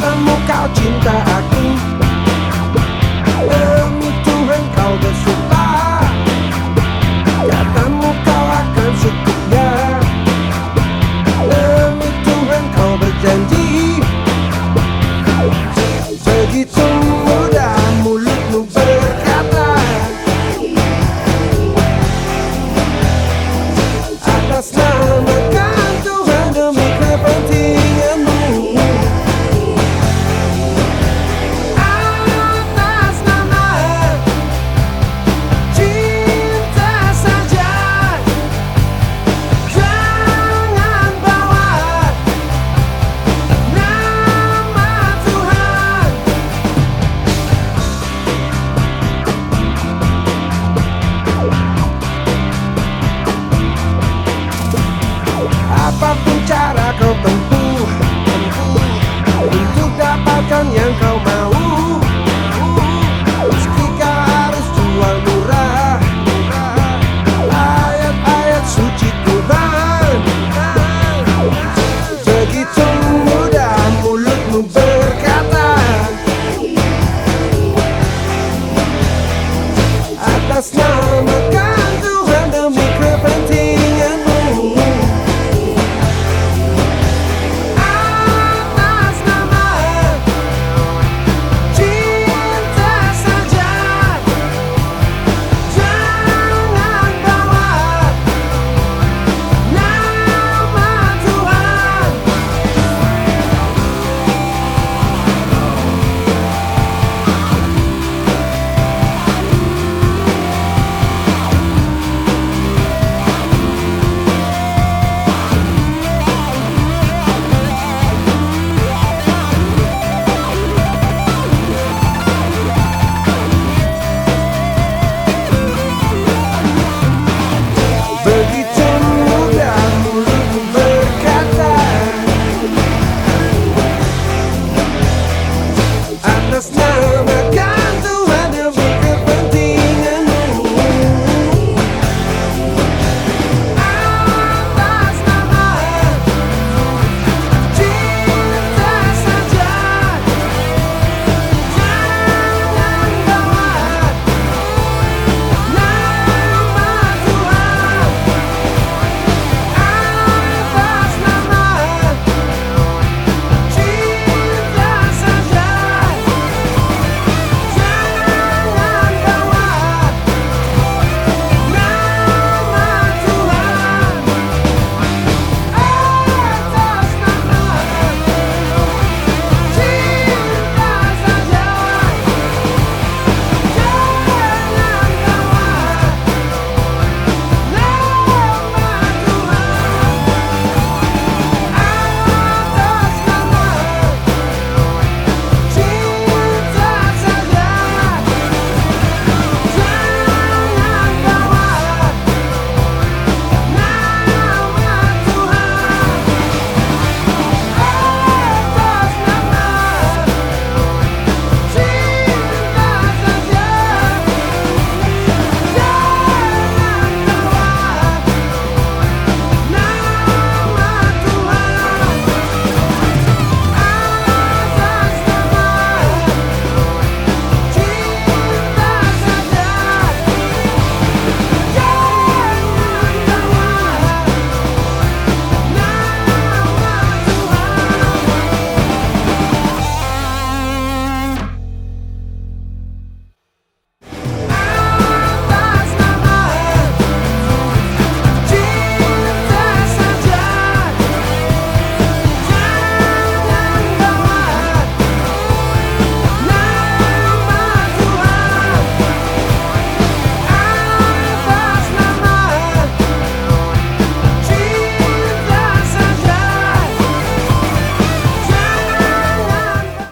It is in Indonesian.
Katamu kau cinta aku last not.